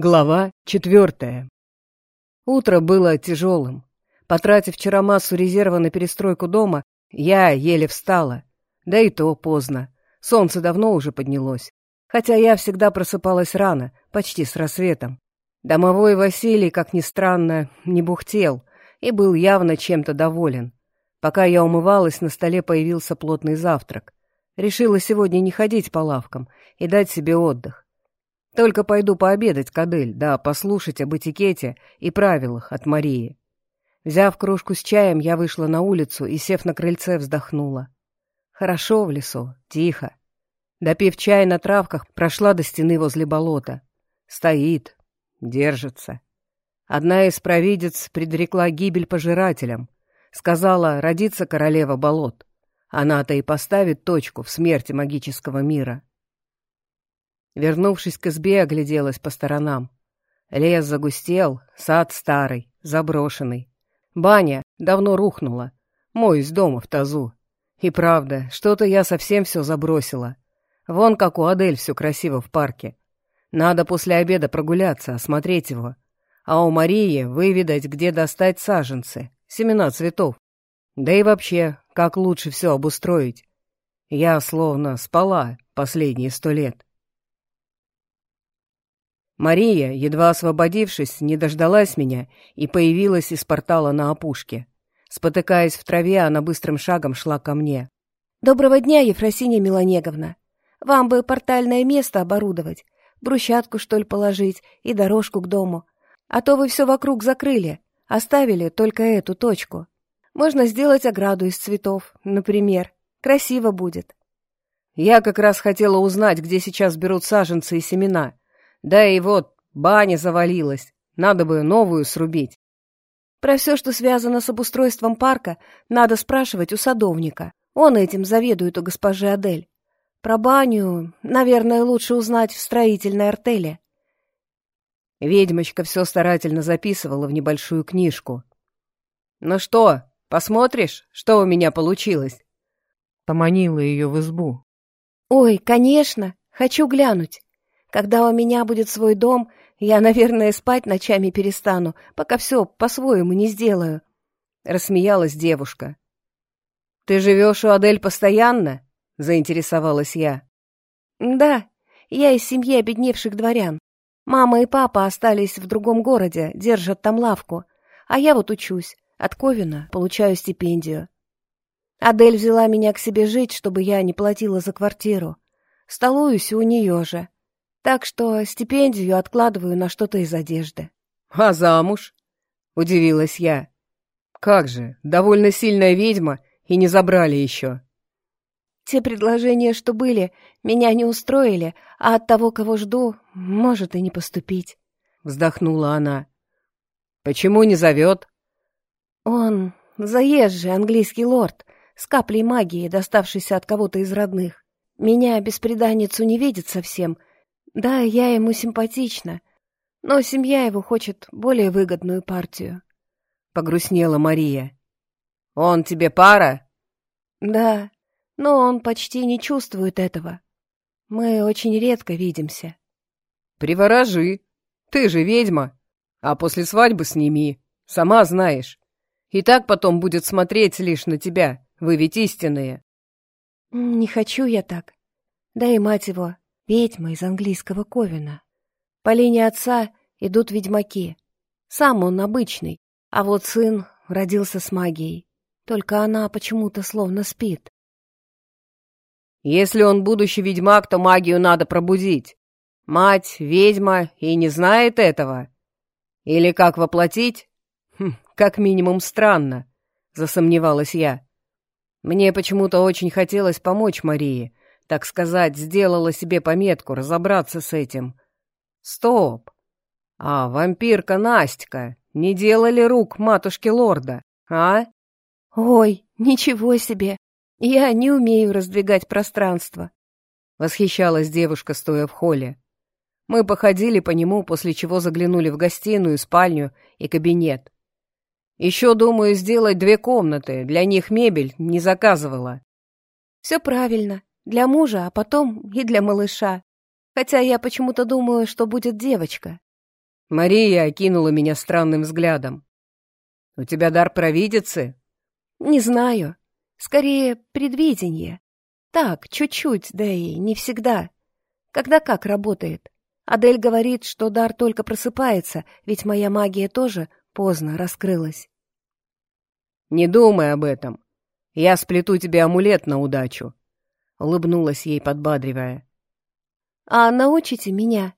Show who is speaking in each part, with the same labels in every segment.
Speaker 1: Глава четвертая. Утро было тяжелым. Потратив вчера массу резерва на перестройку дома, я еле встала. Да и то поздно. Солнце давно уже поднялось. Хотя я всегда просыпалась рано, почти с рассветом. Домовой Василий, как ни странно, не бухтел и был явно чем-то доволен. Пока я умывалась, на столе появился плотный завтрак. Решила сегодня не ходить по лавкам и дать себе отдых. Только пойду пообедать, Кадель, да послушать об этикете и правилах от Марии. Взяв кружку с чаем, я вышла на улицу и, сев на крыльце, вздохнула. Хорошо в лесу, тихо. Допив чай на травках, прошла до стены возле болота. Стоит, держится. Одна из провидец предрекла гибель пожирателям. Сказала, родится королева болот. Она-то и поставит точку в смерти магического мира. Вернувшись к избе, огляделась по сторонам. Лес загустел, сад старый, заброшенный. Баня давно рухнула. Мой из дома в тазу. И правда, что-то я совсем все забросила. Вон как у Адель все красиво в парке. Надо после обеда прогуляться, осмотреть его. А у Марии выведать, где достать саженцы, семена цветов. Да и вообще, как лучше все обустроить. Я словно спала последние сто лет. Мария, едва освободившись, не дождалась меня и появилась из портала на опушке. Спотыкаясь в траве, она быстрым шагом шла ко мне.
Speaker 2: «Доброго дня, Ефросинья Милонеговна. Вам бы портальное место оборудовать, брусчатку, что ли, положить и дорожку к дому. А то вы все вокруг закрыли, оставили только эту точку. Можно сделать ограду из цветов, например. Красиво будет».
Speaker 1: Я как раз хотела узнать, где сейчас берут саженцы и семена. Да и вот, баня завалилась. Надо бы новую срубить.
Speaker 2: Про все, что связано с обустройством парка, надо спрашивать у садовника. Он этим заведует у госпожи Адель. Про баню, наверное, лучше узнать в строительной артели.
Speaker 1: Ведьмочка все старательно записывала в небольшую книжку. «Ну что, посмотришь, что у меня получилось?» Поманила ее в избу.
Speaker 2: «Ой, конечно, хочу глянуть». Когда у меня будет свой дом, я, наверное, спать ночами перестану, пока все по-своему не сделаю.
Speaker 1: Рассмеялась девушка. «Ты живешь у Адель постоянно?» — заинтересовалась я.
Speaker 2: «Да, я из семьи обедневших дворян. Мама и папа остались в другом городе, держат там лавку, а я вот учусь, от Ковина получаю стипендию. Адель взяла меня к себе жить, чтобы я не платила за квартиру. Столуюсь у нее же. Так что стипендию откладываю на что-то из одежды.
Speaker 1: А замуж? Удивилась я. Как же, довольно сильная ведьма, и не забрали еще.
Speaker 2: Те предложения, что были, меня не устроили, а от того, кого жду, может и не поступить.
Speaker 1: Вздохнула она. Почему не зовет?
Speaker 2: Он заезжий английский лорд, с каплей магии, доставшейся от кого-то из родных. Меня беспреданницу не видит совсем, да, я ему симпатична, но семья его хочет более выгодную партию.
Speaker 1: Погрустнела Мария. Он тебе пара?
Speaker 2: Да, но он почти не чувствует этого. Мы очень редко видимся.
Speaker 1: Приворожи. Ты же ведьма. А после свадьбы сними. Сама знаешь. И так потом будет смотреть лишь на тебя. Вы ведь истинные.
Speaker 2: Не хочу я так. Да и мать его ведьма из английского Ковина. По линии отца идут ведьмаки. Сам он обычный, а вот сын родился с магией. Только она почему-то словно спит.
Speaker 1: Если он будущий ведьмак, то магию надо пробудить. Мать ведьма и не знает этого. Или как воплотить? Хм, как минимум странно, засомневалась я. Мне почему-то очень хотелось помочь Марии, так сказать, сделала себе пометку разобраться с этим. Стоп! А вампирка Настя не делали рук матушки лорда, а?
Speaker 2: Ой, ничего себе! Я не умею раздвигать пространство.
Speaker 1: Восхищалась девушка, стоя в холле. Мы походили по нему, после чего заглянули в гостиную, спальню и кабинет. Еще, думаю, сделать две комнаты, для них мебель не заказывала.
Speaker 2: Все правильно. Для мужа, а потом и для малыша. Хотя я почему-то думаю, что будет девочка.
Speaker 1: Мария окинула меня странным взглядом. «У тебя дар провидицы?»
Speaker 2: «Не знаю. Скорее, предвидение. Так, чуть-чуть, да и не всегда. Когда как работает. Адель говорит, что дар только просыпается, ведь моя магия тоже поздно раскрылась.
Speaker 1: «Не думай об этом. Я сплету тебе амулет на удачу», — улыбнулась ей, подбадривая.
Speaker 2: «А научите меня?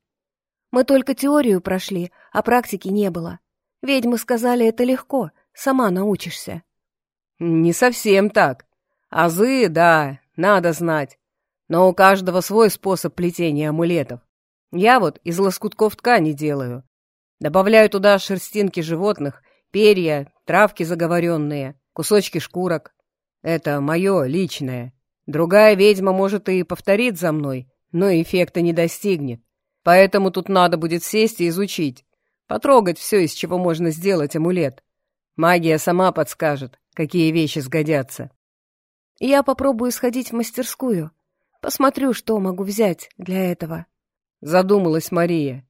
Speaker 2: Мы только теорию прошли, а практики не было. Ведьмы сказали, это легко, сама научишься».
Speaker 1: «Не совсем так. Азы, да, надо знать. Но у каждого свой способ плетения амулетов. Я вот из лоскутков ткани делаю. Добавляю туда шерстинки животных, перья, травки заговоренные, кусочки шкурок. Это мое личное. Другая ведьма, может, и повторит за мной, но эффекта не достигнет. Поэтому тут надо будет сесть и изучить. Потрогать все, из чего можно сделать амулет. Магия сама подскажет, какие вещи сгодятся.
Speaker 2: Я попробую сходить в мастерскую. Посмотрю, что могу взять для этого.
Speaker 1: Задумалась Мария.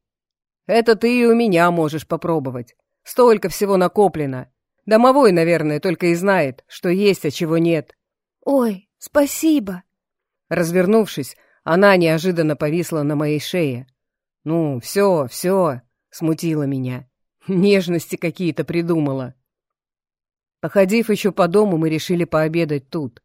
Speaker 1: Это ты и у меня можешь попробовать. Столько всего накоплено. Домовой, наверное, только и знает, что есть, а чего нет.
Speaker 2: Ой, спасибо.
Speaker 1: Развернувшись, она неожиданно повисла на моей шее. Ну, все, все, смутила меня. Нежности какие-то придумала. Походив еще по дому, мы решили пообедать тут.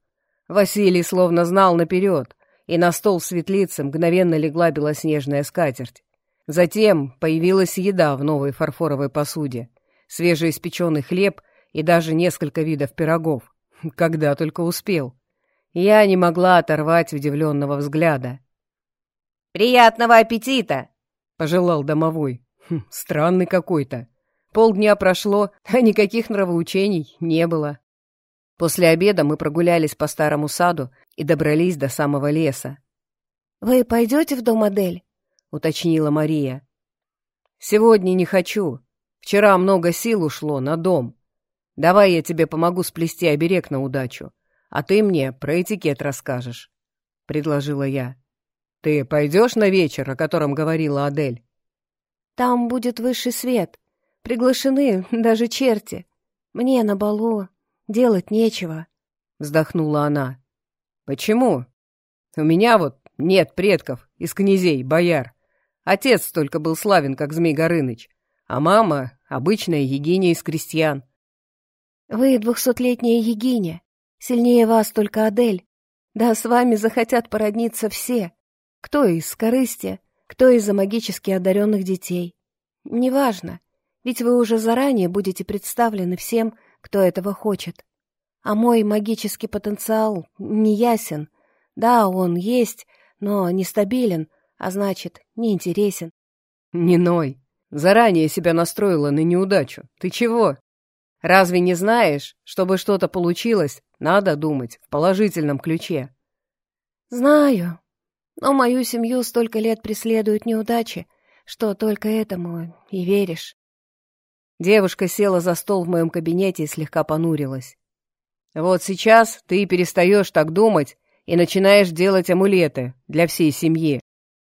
Speaker 1: Василий словно знал наперед, и на стол светлицы мгновенно легла белоснежная скатерть. Затем появилась еда в новой фарфоровой посуде, свежеиспеченный хлеб и даже несколько видов пирогов. Когда только успел. Я не могла оторвать удивленного взгляда.
Speaker 2: «Приятного аппетита!»
Speaker 1: — пожелал домовой. Хм, странный какой-то. Полдня прошло, а никаких нравоучений не было. После обеда мы прогулялись по старому саду и добрались до самого леса.
Speaker 2: «Вы пойдете в дом Адель?»
Speaker 1: — уточнила Мария. «Сегодня не хочу. Вчера много сил ушло на дом. Давай я тебе помогу сплести оберег на удачу, а ты мне про этикет расскажешь», — предложила я. «Ты пойдешь на вечер, о котором говорила Адель?»
Speaker 2: «Там будет высший свет. Приглашены даже черти. Мне на балу делать нечего», —
Speaker 1: вздохнула она. «Почему? У меня вот нет предков из князей, бояр. Отец только был славен, как Змей Горыныч, а мама — обычная Егиня из крестьян».
Speaker 2: «Вы двухсотлетняя Егиня. Сильнее вас только Адель. Да с вами захотят породниться все. Кто из корысти, кто из-за магически одаренных детей. Неважно, ведь вы уже заранее будете представлены всем, кто этого хочет. А мой магический потенциал не ясен. Да, он есть, но нестабилен, а значит, неинтересен.
Speaker 1: Не ной. Заранее себя настроила на неудачу. Ты чего? Разве не знаешь, чтобы что-то получилось, надо думать в положительном ключе?
Speaker 2: Знаю. Но мою семью столько лет преследуют неудачи, что только этому и веришь.
Speaker 1: Девушка села за стол в моем кабинете и слегка понурилась. «Вот сейчас ты перестаешь так думать и начинаешь делать амулеты для всей семьи.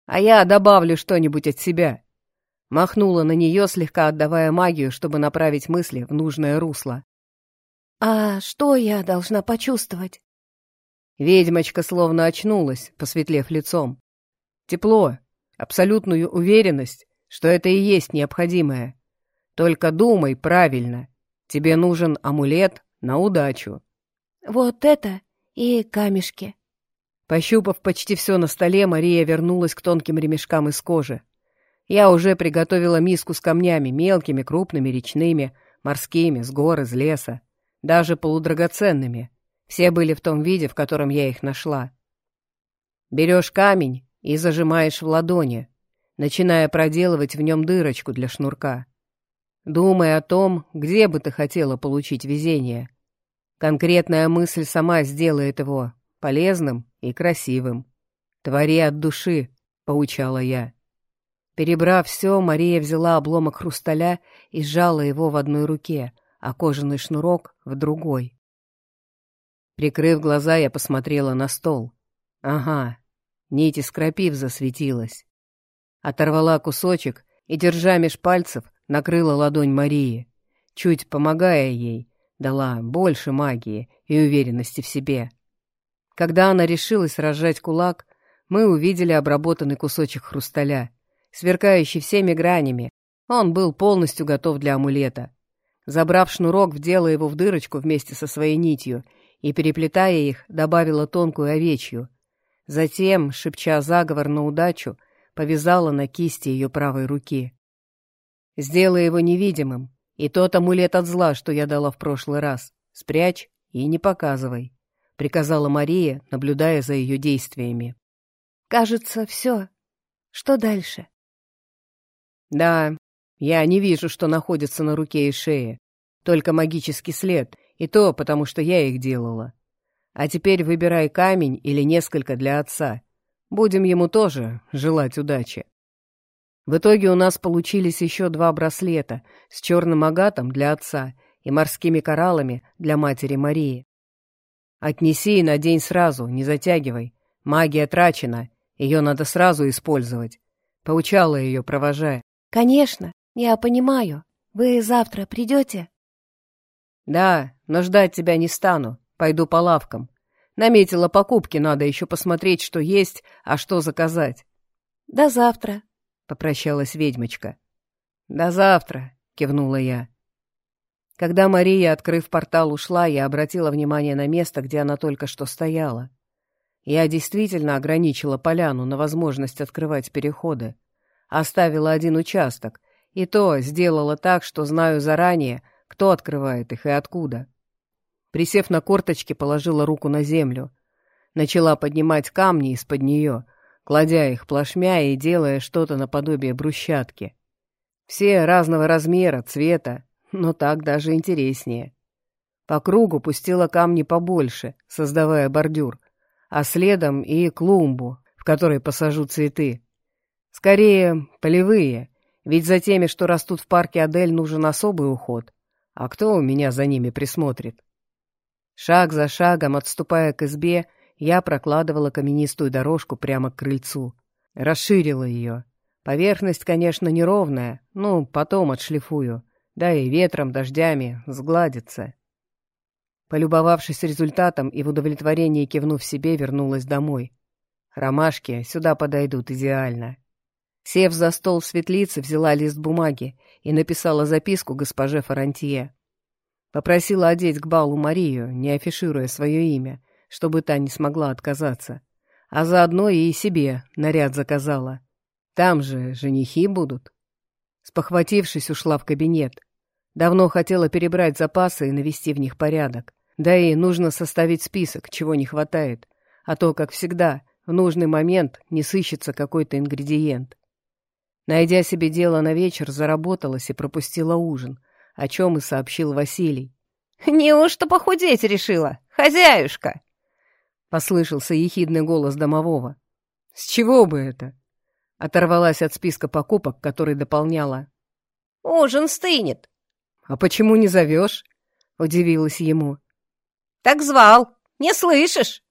Speaker 1: А я добавлю что-нибудь от себя». Махнула на нее, слегка отдавая магию, чтобы направить мысли в нужное русло.
Speaker 2: «А что я должна почувствовать?»
Speaker 1: Ведьмочка словно очнулась, посветлев лицом. Тепло, абсолютную уверенность, что это и есть необходимое. Только думай правильно. Тебе нужен амулет на удачу.
Speaker 2: Вот это и камешки.
Speaker 1: Пощупав почти все на столе, Мария вернулась к тонким ремешкам из кожи. Я уже приготовила миску с камнями, мелкими, крупными, речными, морскими, с гор, из леса, даже полудрагоценными. Все были в том виде, в котором я их нашла. Берешь камень и зажимаешь в ладони, начиная проделывать в нем дырочку для шнурка. Думай о том, где бы ты хотела получить везение. Конкретная мысль сама сделает его полезным и красивым. Твори от души, — поучала я. Перебрав все, Мария взяла обломок хрусталя и сжала его в одной руке, а кожаный шнурок — в другой. Прикрыв глаза, я посмотрела на стол. Ага, нить из крапив засветилась. Оторвала кусочек и, держа меж пальцев, накрыла ладонь Марии, чуть помогая ей, дала больше магии и уверенности в себе. Когда она решилась разжать кулак, мы увидели обработанный кусочек хрусталя, сверкающий всеми гранями. Он был полностью готов для амулета. Забрав шнурок, вдела его в дырочку вместе со своей нитью и, переплетая их, добавила тонкую овечью. Затем, шепча заговор на удачу, повязала на кисти ее правой руки. Сделай его невидимым, и тот амулет от зла, что я дала в прошлый раз, спрячь и не показывай», — приказала Мария, наблюдая за ее действиями.
Speaker 2: «Кажется, все. Что дальше?»
Speaker 1: «Да, я не вижу, что находится на руке и шее. Только магический след, и то потому, что я их делала. А теперь выбирай камень или несколько для отца. Будем ему тоже желать удачи». В итоге у нас получились еще два браслета с черным агатом для отца и морскими кораллами для матери Марии. Отнеси и надень сразу, не затягивай. Магия трачена, ее надо сразу использовать. Поучала ее, провожая.
Speaker 2: Конечно, я понимаю. Вы завтра придете?
Speaker 1: Да, но ждать тебя не стану. Пойду по лавкам. Наметила покупки, надо еще посмотреть, что есть, а что заказать.
Speaker 2: До завтра, —
Speaker 1: попрощалась ведьмочка. «До завтра», — кивнула я. Когда Мария, открыв портал, ушла, я обратила внимание на место, где она только что стояла. Я действительно ограничила поляну на возможность открывать переходы. Оставила один участок, и то сделала так, что знаю заранее, кто открывает их и откуда. Присев на корточки, положила руку на землю. Начала поднимать камни из-под нее — кладя их плашмя и делая что-то наподобие брусчатки. Все разного размера, цвета, но так даже интереснее. По кругу пустила камни побольше, создавая бордюр, а следом и клумбу, в которой посажу цветы. Скорее, полевые, ведь за теми, что растут в парке Адель, нужен особый уход. А кто у меня за ними присмотрит? Шаг за шагом, отступая к избе, я прокладывала каменистую дорожку прямо к крыльцу. Расширила ее. Поверхность, конечно, неровная, ну, потом отшлифую. Да и ветром, дождями сгладится. Полюбовавшись результатом и в удовлетворении кивнув себе, вернулась домой. Ромашки сюда подойдут идеально. Сев за стол в светлице, взяла лист бумаги и написала записку госпоже Фарантье. Попросила одеть к балу Марию, не афишируя свое имя, чтобы та не смогла отказаться. А заодно и себе наряд заказала. Там же женихи будут. Спохватившись, ушла в кабинет. Давно хотела перебрать запасы и навести в них порядок. Да и нужно составить список, чего не хватает. А то, как всегда, в нужный момент не сыщется какой-то ингредиент. Найдя себе дело на вечер, заработалась и пропустила ужин, о чем и сообщил Василий.
Speaker 3: «Неужто похудеть решила, хозяюшка?»
Speaker 1: — послышался ехидный голос домового. «С чего бы это?» Оторвалась от списка покупок, который дополняла.
Speaker 3: «Ужин стынет».
Speaker 1: «А почему не зовешь?» — удивилась ему.
Speaker 3: «Так звал. Не слышишь?»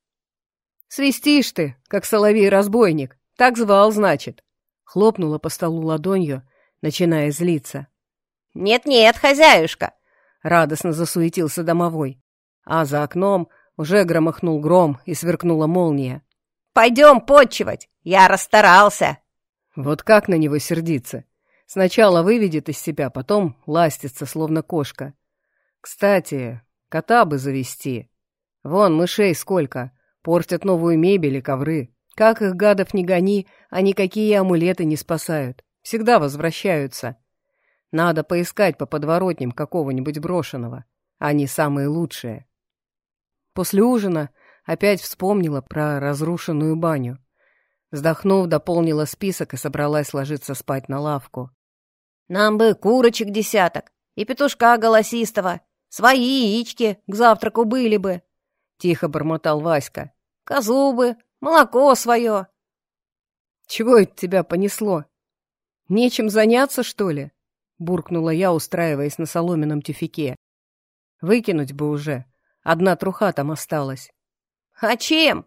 Speaker 1: «Свистишь ты, как соловей-разбойник. Так звал, значит». Хлопнула по столу ладонью, начиная злиться.
Speaker 3: «Нет-нет, хозяюшка!»
Speaker 1: — радостно засуетился домовой. А за окном уже громыхнул гром и сверкнула молния.
Speaker 3: «Пойдем почивать! Я расстарался!»
Speaker 1: Вот как на него сердиться? Сначала выведет из себя, потом ластится, словно кошка. Кстати, кота бы завести. Вон, мышей сколько. Портят новую мебель и ковры. Как их гадов не гони, а никакие амулеты не спасают. Всегда возвращаются. Надо поискать по подворотням какого-нибудь брошенного. Они самые лучшие. После ужина опять вспомнила про разрушенную баню. Вздохнув, дополнила список и собралась ложиться спать на лавку.
Speaker 3: «Нам бы курочек десяток и петушка голосистого. Свои яички к завтраку были бы», — тихо бормотал Васька. «Козу бы, молоко свое».
Speaker 1: «Чего это тебя понесло? Нечем заняться, что ли?» — буркнула я, устраиваясь на соломенном тюфике. «Выкинуть бы уже, Одна труха там осталась.
Speaker 3: А чем?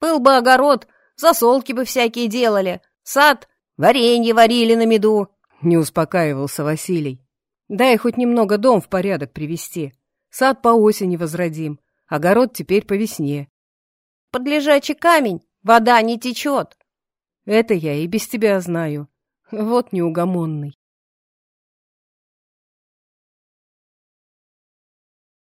Speaker 3: Был бы огород, засолки бы всякие делали, сад, варенье варили на меду.
Speaker 1: Не успокаивался Василий. Дай хоть немного дом в порядок привести. Сад по осени возродим, огород теперь по весне.
Speaker 3: Под лежачий камень вода не течет.
Speaker 1: Это я и без тебя знаю. Вот неугомонный.